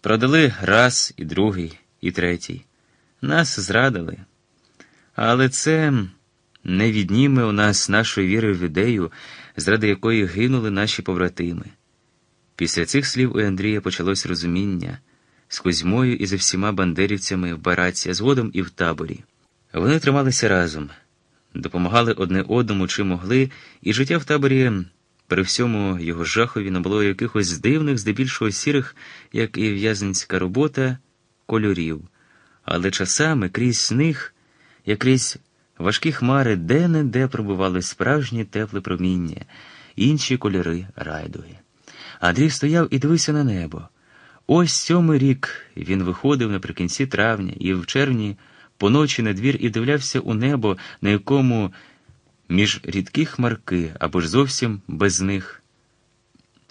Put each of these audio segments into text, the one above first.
Продали раз, і другий, і третій. Нас зрадили. Але це не відніме у нас нашої віри в ідею, заради якої гинули наші побратими. Після цих слів у Андрія почалось розуміння з Кузьмою і за всіма бандерівцями в бараці, а згодом і в таборі. Вони трималися разом, допомагали одне одному, чи могли, і життя в таборі при всьому його жахові набуло якихось дивних, здебільшого сірих, як і в'язницька робота, кольорів. Але часами крізь них, як крізь важкі хмари, де-не-де пробували справжні тепле проміння, інші кольори райдуги. Андрій стояв і дивився на небо. Ось сьомий рік він виходив наприкінці травня і в червні поночі на двір і дивлявся у небо, на якому між рідкі хмарки або ж зовсім без них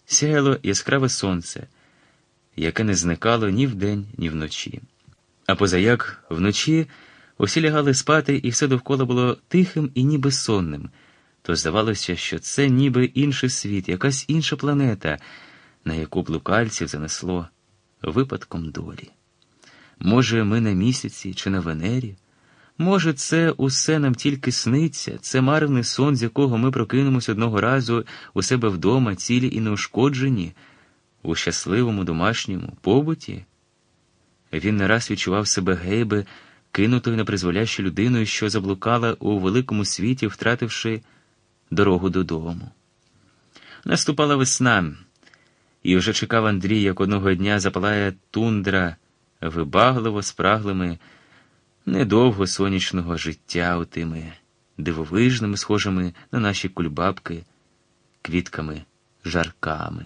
сяяло яскраве сонце, яке не зникало ні вдень, ні вночі. А позаяк вночі усі лягали спати, і все довкола було тихим і ніби сонним, то здавалося, що це ніби інший світ, якась інша планета, на яку блукальців занесло випадком долі. Може, ми на місяці чи на Венері? Може, це усе нам тільки сниться, це марний сон, з якого ми прокинемось одного разу у себе вдома, цілі і неушкоджені, у щасливому домашньому побуті? Він не раз відчував себе гейби, кинутою на людиною, що заблукала у великому світі, втративши дорогу додому. Наступала весна, і вже чекав Андрій, як одного дня запалає тундра вибагливо спраглими недовго сонячного життя отими дивовижними, схожими на наші кульбабки, квітками, жарками.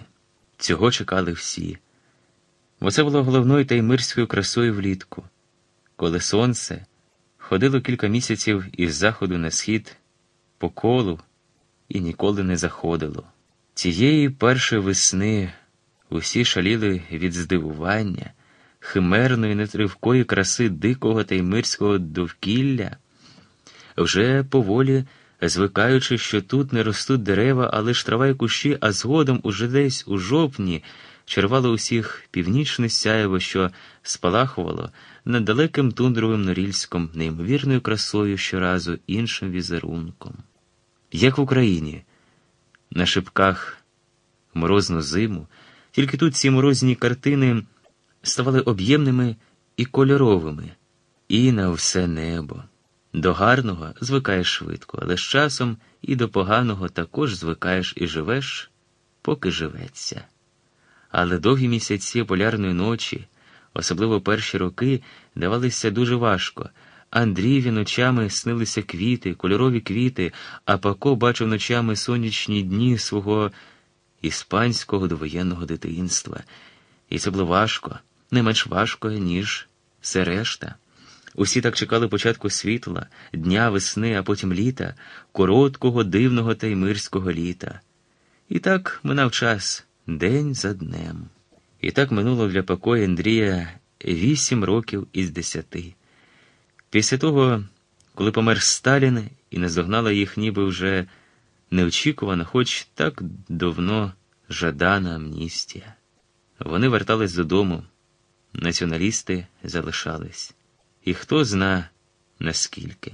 Цього чекали всі. Бо це було головною таймирською красою влітку, коли сонце ходило кілька місяців із заходу на схід по колу і ніколи не заходило. Цієї першої весни усі шаліли від здивування химерної, нетривкої краси дикого та й мирського довкілля, вже поволі звикаючи, що тут не ростуть дерева, а лиш трава й кущі, а згодом уже десь у жовтні червало усіх північне сяєво, що спалахувало над далеким тундровим норільськом, неймовірною красою щоразу іншим візерунком. Як в Україні, на шипках морозну зиму, тільки тут ці морозні картини ставали об'ємними і кольоровими, і на все небо. До гарного звикаєш швидко, але з часом і до поганого також звикаєш і живеш, поки живеться. Але довгі місяці полярної ночі, особливо перші роки, давалися дуже важко. Андрієві ночами снилися квіти, кольорові квіти, а Пако бачив ночами сонячні дні свого іспанського довоєнного дитинства. І це було важко не менш важко, ніж все решта. Усі так чекали початку світла, дня весни, а потім літа, короткого, дивного та й мирського літа. І так минав час день за днем. І так минуло для покою Андрія вісім років із десяти. Після того, коли помер Сталін і наздогнала їх ніби вже неочікувано, хоч так давно жадана амністія. Вони вертались додому націоналісти залишались. І хто зна наскільки.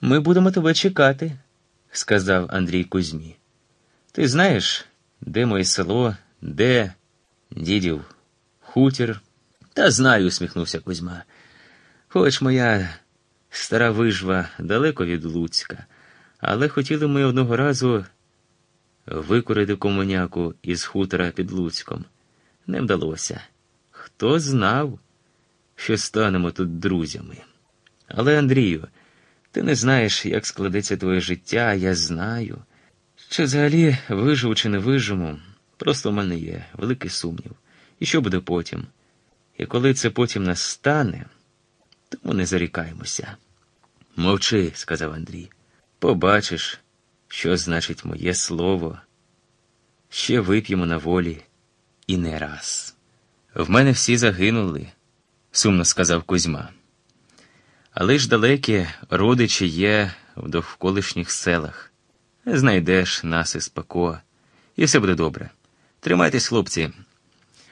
Ми будемо тебе чекати, сказав Андрій Кузьмі. Ти знаєш, де моє село, де дідів хутір? Та знаю, усміхнувся Кузьма. Хоч моя стара вижва далеко від Луцька, але хотіли ми одного разу викорити комуняку із хутора під Луцьком. Не вдалося. Хто знав, що станемо тут друзями? Але, Андрію, ти не знаєш, як складеться твоє життя, я знаю. Чи взагалі виживу чи не виживу, просто в мене є великий сумнів. І що буде потім? І коли це потім настане, тому не зарікаємося. Мовчи, сказав Андрій. Побачиш, що значить моє слово. Ще вип'ємо на волі і не раз. В мене всі загинули, сумно сказав Кузьма. Але ж далекі родичі є в довколишніх селах. Знайдеш нас із Пако, і все буде добре. Тримайтесь, хлопці.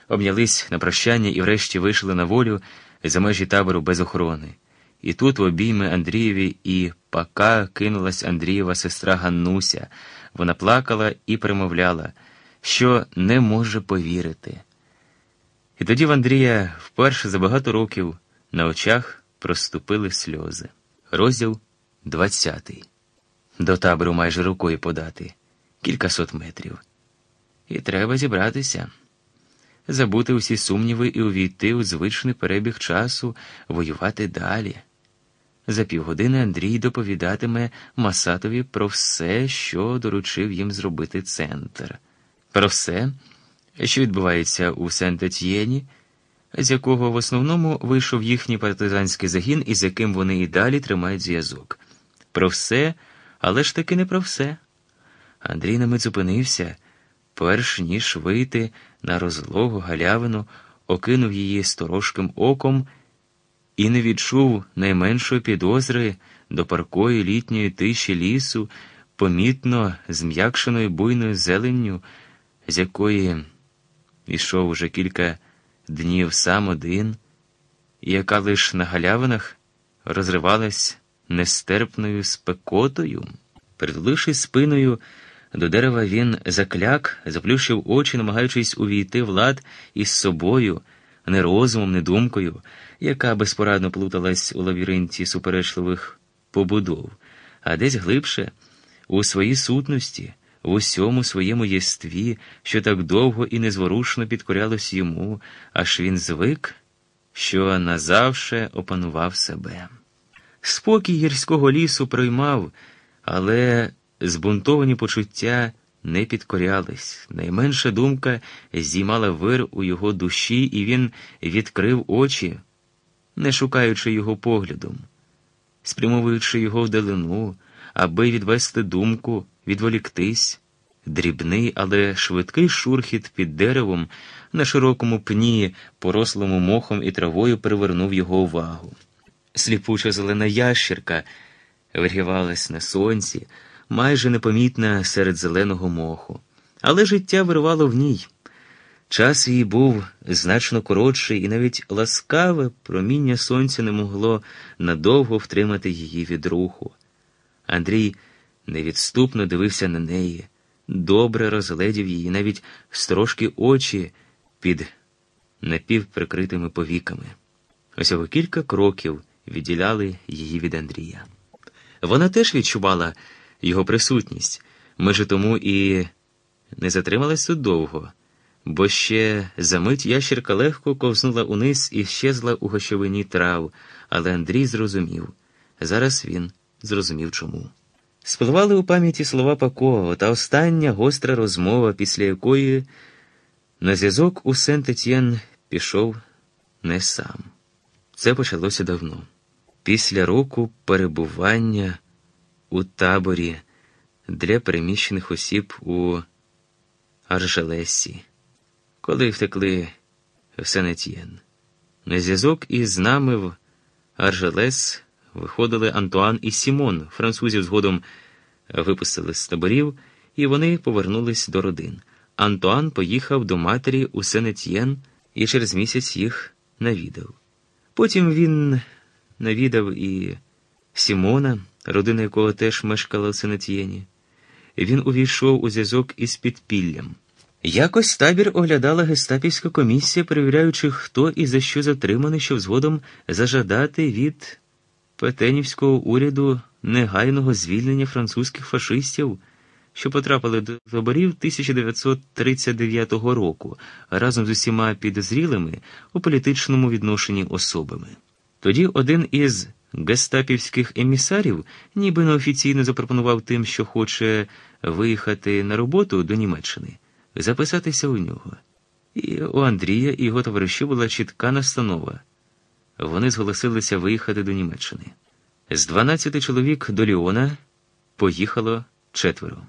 обнялись на прощання і врешті вийшли на волю за межі табору без охорони. І тут в обійми Андрієві і пака кинулась Андрієва сестра Ганнуся. Вона плакала і примовляла, що не може повірити. І тоді в Андрія вперше за багато років на очах проступили сльози. Розділ двадцятий. До табору майже рукою подати кількасот метрів. І треба зібратися, забути усі сумніви і увійти у звичний перебіг часу, воювати далі. За півгодини Андрій доповідатиме Масатові про все, що доручив їм зробити центр, про все, що відбувається у Сент-Етьєні, з якого в основному вийшов їхній партизанський загін і з яким вони і далі тримають зв'язок. Про все, але ж таки не про все. Андрій на мить зупинився, перш ніж вийти на розлогу галявину, окинув її сторожким оком і не відчув найменшої підозри до паркої літньої тиші лісу, помітно зм'якшеної буйною зеленню, з якої йшов уже кілька днів сам один, і яка лиш на галявинах розривалась нестерпною спекотою, притулившись спиною. До дерева він закляк, заплющив очі, намагаючись увійти в лад із собою, не розумом, не думкою, яка безпорадно плуталась у лавіринті суперечливих побудов, а десь глибше, у своїй сутності, в усьому своєму єстві, що так довго і незворушно підкорялось йому, аж він звик, що назавше опанував себе. Спокій гірського лісу проймав, але збунтовані почуття не підкорялись. Найменша думка здіймала вир у його душі, і він відкрив очі, не шукаючи його поглядом, спрямовуючи його вдалину, аби відвести думку, відволіктись. Дрібний, але швидкий шурхіт під деревом на широкому пні, порослому мохом і травою привернув його увагу. Сліпуча зелена ящерка виргівалась на сонці майже непомітна серед зеленого моху, але життя вирвало в ній. Час її був значно коротший, і навіть ласкаве проміння сонця не могло надовго втримати її від руху. Андрій невідступно дивився на неї, добре розгледів її, навіть строжки очі під напівприкритими повіками. Усього кілька кроків відділяли її від Андрія. Вона теж відчувала його присутність. Ми ж тому і не затримались тут довго, бо ще за мить ящерка легко ковзнула униз і щезла у гощовині трав, але Андрій зрозумів. Зараз він зрозумів чому. Спливали у пам'яті слова Пакова та остання гостра розмова, після якої на зв'язок у Сент-Етьєн пішов не сам. Це почалося давно. Після року перебування у таборі для переміщених осіб у Аржелесі, коли втекли в Сенетьєн. На зв'язок із нами в Аржелес виходили Антуан і Сімон. Французів згодом випустили з таборів, і вони повернулись до родин. Антуан поїхав до матері у Сенетьєн і через місяць їх навідав. Потім він навідав і Сімона родина якого теж мешкала в Сенетьєні. Він увійшов у зв'язок із підпіллям. Якось табір оглядала гестапівська комісія, перевіряючи, хто і за що затриманий, щоб згодом зажадати від Петенівського уряду негайного звільнення французьких фашистів, що потрапили до таборів 1939 року разом з усіма підозрілими у політичному відношенні особами. Тоді один із гестапівських емісарів ніби неофіційно запропонував тим, що хоче виїхати на роботу до Німеччини, записатися у нього. І у Андрія і його товаришів була чітка настанова. Вони зголосилися виїхати до Німеччини. З 12 чоловік до Ліона поїхало четверо.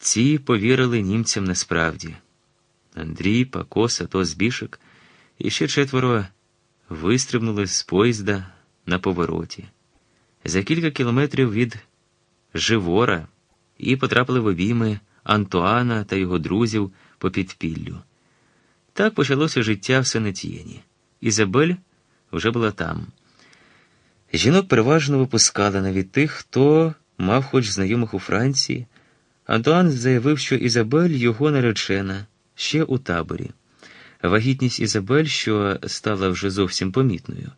Ці повірили німцям насправді. Андрій, Пакос, Атос Бішик і ще четверо вистрибнули з поїзда на повороті, за кілька кілометрів від Живора і потрапили в обійми Антуана та його друзів по підпіллю. Так почалося життя в Сенетьєні. Ізабель вже була там. Жінок переважно випускали навіть тих, хто мав хоч знайомих у Франції. Антуан заявив, що Ізабель його наречена ще у таборі. Вагітність Ізабель, що стала вже зовсім помітною,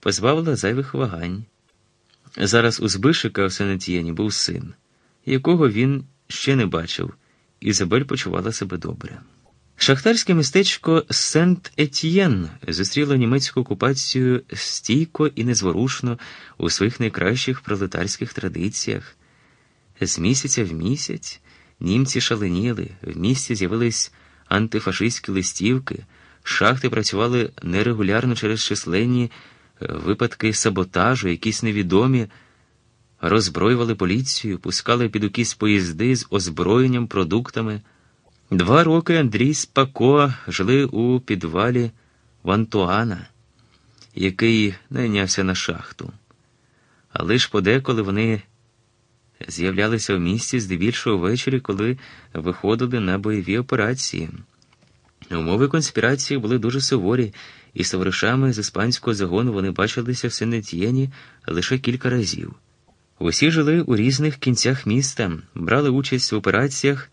позбавила зайвих вагань. Зараз у Збишика в Сенетієні був син, якого він ще не бачив. Ізабель почувала себе добре. Шахтарське містечко Сент Етьєн зустріло німецьку окупацію стійко і незворушно у своїх найкращих пролетарських традиціях. З місяця в місяць німці шаленіли, в місті з'явились антифашистські листівки, шахти працювали нерегулярно через численні е, випадки саботажу, якісь невідомі, роззброювали поліцію, пускали під укіс поїзди з озброєнням, продуктами. Два роки Андрій з Пако жили у підвалі Вантуана, який найнявся на шахту. А лиш подеколи вони з'являлися в місті здебільшого ввечері, коли виходили на бойові операції. Умови конспірації були дуже суворі, і з товаришами з іспанського загону вони бачилися в Сенетьєні лише кілька разів. Усі жили у різних кінцях міста, брали участь в операціях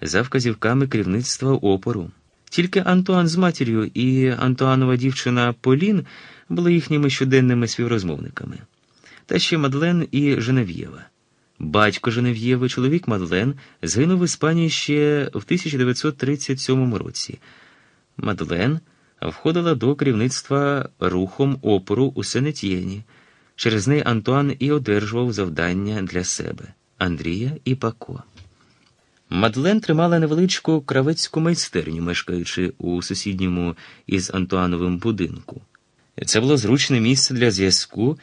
за вказівками керівництва опору. Тільки Антуан з матір'ю і Антуанова дівчина Полін були їхніми щоденними співрозмовниками, та ще Мадлен і Женев'єва. Батько Женев'єви, чоловік Мадлен, згинув в Іспанії ще в 1937 році. Мадлен входила до керівництва рухом опору у Сенетьєні. Через неї Антуан і одержував завдання для себе Андрія і Пако. Мадлен тримала невеличку кравецьку майстерню, мешкаючи у сусідньому із Антуановим будинку. Це було зручне місце для зв'язку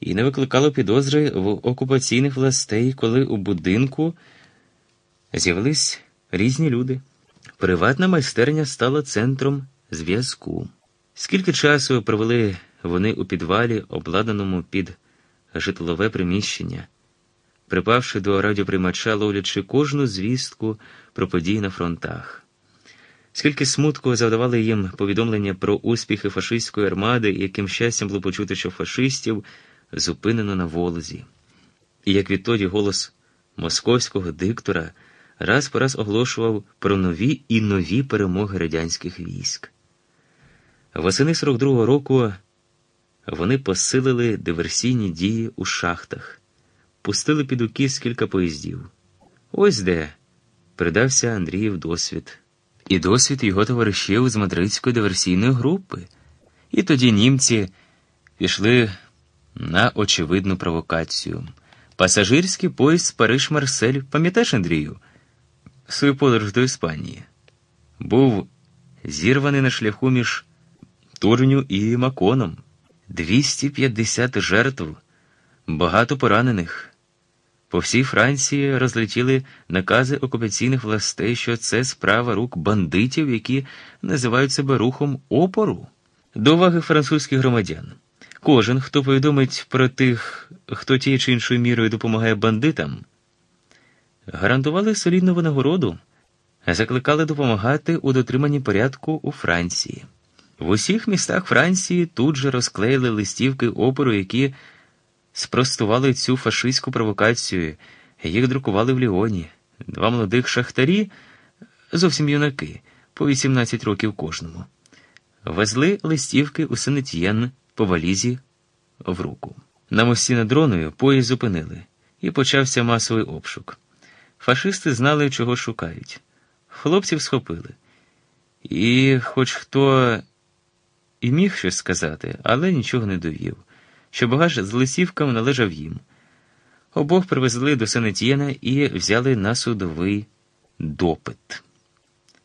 і не викликало підозри в окупаційних властей, коли у будинку з'явились різні люди. Приватна майстерня стала центром зв'язку. Скільки часу провели вони у підвалі, обладнаному під житлове приміщення, припавши до радіоприймача, ловлячи кожну звістку про події на фронтах. Скільки смутку завдавали їм повідомлення про успіхи фашистської армади, яким щастям було почути, що фашистів зупинено на волозі. І як відтоді голос московського диктора раз по раз оголошував про нові і нові перемоги радянських військ. Восени 42-го року вони посилили диверсійні дії у шахтах, пустили під укіс кілька поїздів. Ось де придався Андріїв досвід, і досвід його товаришів з мадридської диверсійної групи. І тоді німці пішли на очевидну провокацію. Пасажирський поїзд Париж Марсель, пам'ятаєш, Андрію, свою подорож до Іспанії, був зірваний на шляху між Турню і Маконом. 250 жертв, багато поранених. По всій Франції розлетіли накази окупаційних властей, що це справа рук бандитів, які називають себе рухом опору. До уваги французьких громадян. Кожен, хто повідомить про тих, хто тією чи іншою мірою допомагає бандитам, гарантували солідну винагороду, закликали допомагати у дотриманні порядку у Франції. В усіх містах Франції тут же розклеїли листівки опору, які спростували цю фашистську провокацію, їх друкували в Ліоні. Два молодих шахтарі, зовсім юнаки, по 18 років кожному, везли листівки у Сенетьєн по валізі в руку. На мості над Роною поїзд зупинили, і почався масовий обшук. Фашисти знали, чого шукають. Хлопців схопили. І, хоч хто і міг щось сказати, але нічого не довів, що багаж з лисівками належав їм. Обох привезли до Сенетьєна і взяли на судовий допит.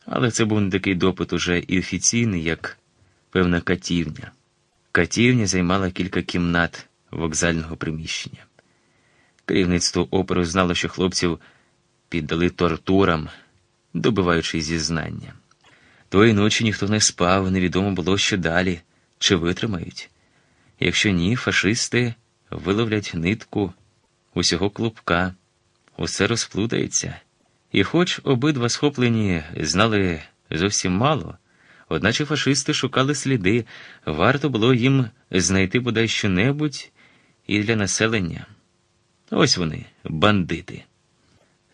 Але це був не такий допит уже і офіційний, як певна катівня. Катівня займала кілька кімнат вокзального приміщення. Керівництво оперу знало, що хлопців піддали тортурам, добиваючи зізнання. Тої ночі ніхто не спав, невідомо було, що далі, чи витримають. Якщо ні, фашисти виловлять нитку усього клубка, усе розплутається. І хоч обидва схоплені знали зовсім мало, одначе фашисти шукали сліди, варто було їм знайти бодай що-небудь і для населення. Ось вони, бандити.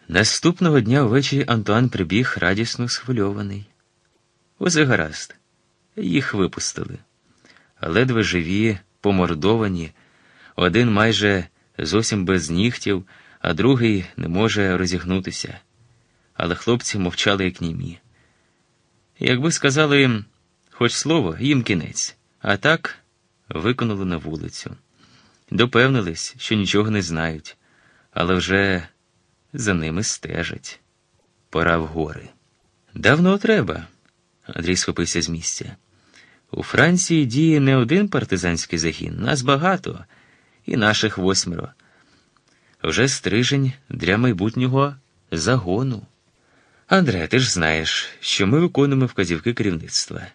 Наступного дня ввечері Антуан прибіг радісно схвильований. Усе гаразд, їх випустили. Ледве живі, помордовані, один майже зовсім без нігтів, а другий не може розігнутися. Але хлопці мовчали, як німі. Якби сказали їм хоч слово, їм кінець, а так виконали на вулицю. Допевнились, що нічого не знають, але вже за ними стежать. Пора в гори. Давно треба. Андрій схопився з місця. У Франції діє не один партизанський загін, нас багато, і наших восьмеро. Вже стрижень для майбутнього загону. Андре, ти ж знаєш, що ми виконуємо вказівки керівництва.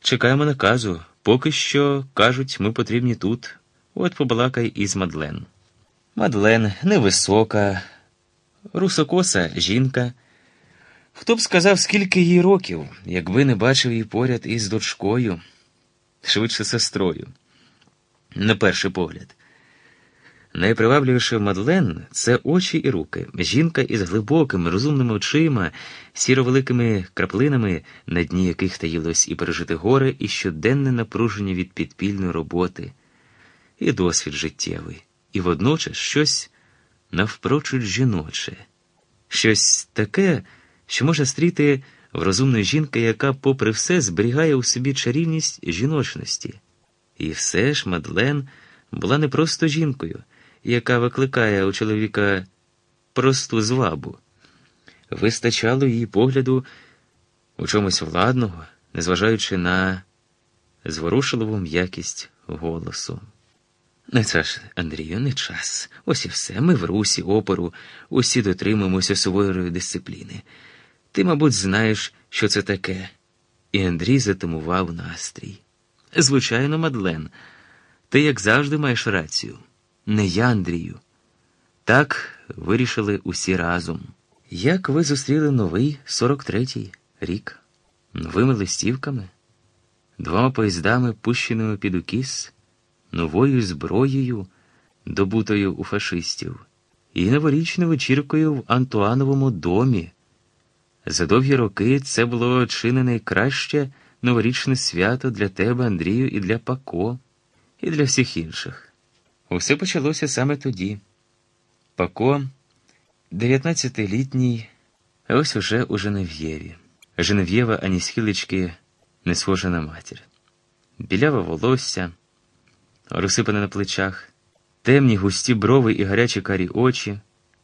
Чекаємо наказу, поки що, кажуть, ми потрібні тут. От побалакай із Мадлен. Мадлен невисока, русокоса жінка. Хто б сказав, скільки їй років, якби не бачив її поряд із дочкою, швидше сестрою. На перший погляд. Найпривабливіше в Мадлен це очі і руки. Жінка із глибокими, розумними очима, сіро-великими краплинами, на дні яких таїлось і пережити горе, і щоденне напруження від підпільної роботи, і досвід життєвий, і водночас щось навпрочуд жіноче, щось таке, що може стріти в розумної жінки, яка, попри все, зберігає у собі чарівність жіночності. І все ж Мадлен була не просто жінкою яка викликає у чоловіка просту звабу. Вистачало її погляду у чомусь владного, незважаючи на зворушливу м'якість голосу. Не це ж, Андрію, не час. Ось і все. Ми в русі, опору, усі дотримуємося суворої дисципліни. Ти, мабуть, знаєш, що це таке. І Андрій затимував настрій. Звичайно, Мадлен, ти, як завжди, маєш рацію не я, Андрію. Так вирішили усі разом. Як ви зустріли новий 43-й рік? Новими листівками, двома поїздами, пущеними під укіс, новою зброєю, добутою у фашистів, і новорічною вечіркою в Антуановому домі. За довгі роки це було чи не найкраще новорічне свято для тебе, Андрію, і для Пако, і для всіх інших. Усе почалося саме тоді. Пако, 19-літній, ось уже у Женев'єві. Женев'єва ані схилечки не схожа на матір. Біляве волосся, розсипане на плечах, темні густі брови і гарячі карі очі.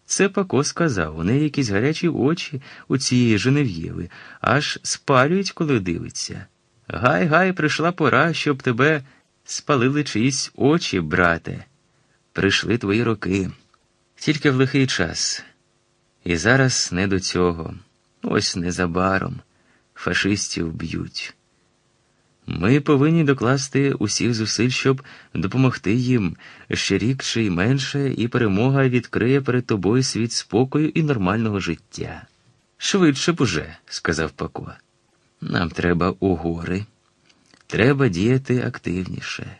Це Пако сказав, у неї якісь гарячі очі у цієї Женев'єви, аж спалюють, коли дивиться. Гай, гай, прийшла пора, щоб тебе спалили чиїсь очі, брате прийшли твої роки, тільки в лихий час. І зараз не до цього. Ось незабаром фашистів б'ють. Ми повинні докласти усіх зусиль, щоб допомогти їм ще рік чи й менше, і перемога відкриє перед тобою світ спокою і нормального життя. Швидше б уже, сказав Пако. Нам треба у гори. Треба діяти активніше.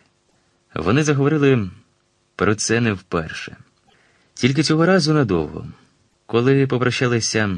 Вони заговорили про це не вперше. Тільки цього разу надовго, коли попрощалися